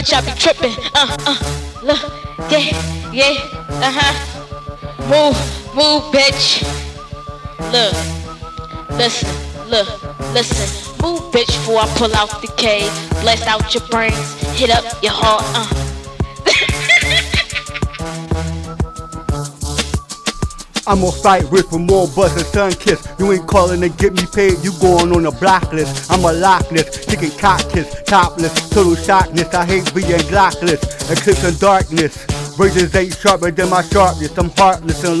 bitch, I be trippin'. Uh, uh, look, yeah, yeah, uh huh. Move, move, bitch. Look, listen, look, listen. Move, bitch, before I pull out the K. Blast out your brains, hit up your heart, uh. I'm to fight with for more buzz and sun kiss. You ain't calling to get me paid, you going on a blacklist. I'm a lockless, kicking cockkiss, topless, total shockness. I hate being glockless, eclipse in darkness. Razors ain't sharper than my sharpness. I'm heartless and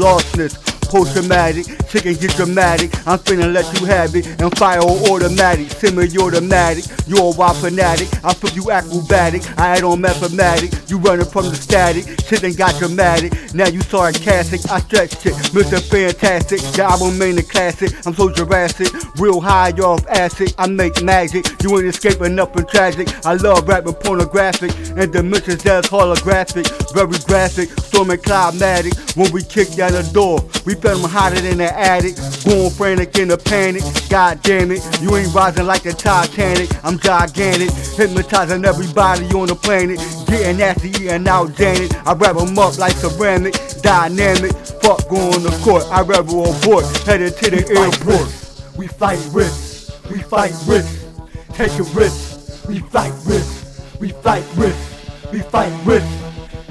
lostness post-traumatic, chicken get dramatic. I'm finna let you have it and fire automatic, semi-automatic. You're a wild fanatic. I flip you acrobatic. I add on mathematics. You running from the static. Shit ain't got dramatic. Now you sarcastic. I stretch shit. Mr. Fantastic. The album made a classic. I'm so Jurassic. Real high off acid. I make magic. You ain't escaping nothing tragic. I love rapping pornographic. And dimensions that's holographic. Very graphic. Storming climatic. When we kick down the door. We felt them hotter than the attic. Going frantic in a panic. God damn it, you ain't rising like the Titanic. I'm gigantic, hypnotizing everybody on the planet. Getting nasty, eating out Janet. I wrap them up like ceramic, dynamic. Fuck going to court, I rebel on board, headed to the we airport. We fight risks, we fight risks. Take a risk, we fight risks, we fight risks, we fight risks.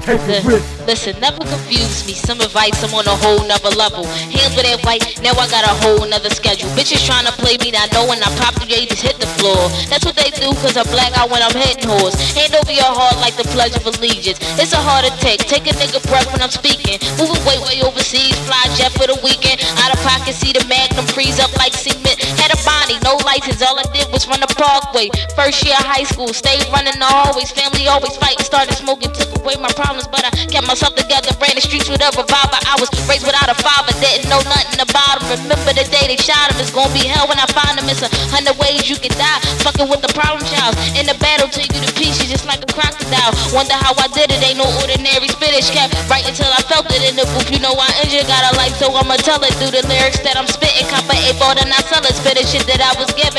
Listen, never confuse me. Some advice, I'm on a whole nother level. Hands with that white, now I got a whole nother schedule. Bitches trying to play me, not knowing I pop the just hit the floor. That's what they do, cause I black out when I'm hitting horse. Hand over your heart like the Pledge of Allegiance. It's a heart attack, take a nigga breath when I'm speaking. Moving way, way overseas, fly jet for the weekend. Out of pocket, see the magnum freeze up like cement. Had a Bonnie, no license, all I did was run the parkway. First year of high school, stayed running the hallways. Family always fighting, started smoking, took away my problems but I kept myself together. Ran the streets with a revolver. I was raised without a father, didn't know nothing about him. Remember the day they shot him? It's gonna be hell when I find him. It's a hundred ways you can die. Fucking with the problem child. In the battle, take you to pieces just like a crocodile. Wonder how I did it. Ain't no ordinary spinach. Kept right until I felt it in the booth. You know I injured, got a life, so I'ma tell it through the lyrics that I'm spitting. Copper a ball, then I sell it. Spit the shit that I was given.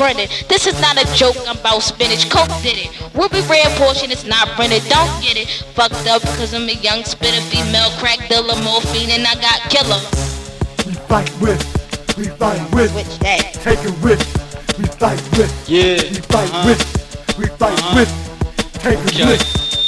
Stop. This is not a joke. I'm about spinach. Coke did it. Ruby red portion, it's not printed. Don't get it fucked up cause I'm a young spitter, female crack dealer, morphine, and I got killer. We fight with, we fight with, Which that? take a risk. We fight with, yeah. We fight uh-huh. with, we fight uh-huh. with, take a okay. risk.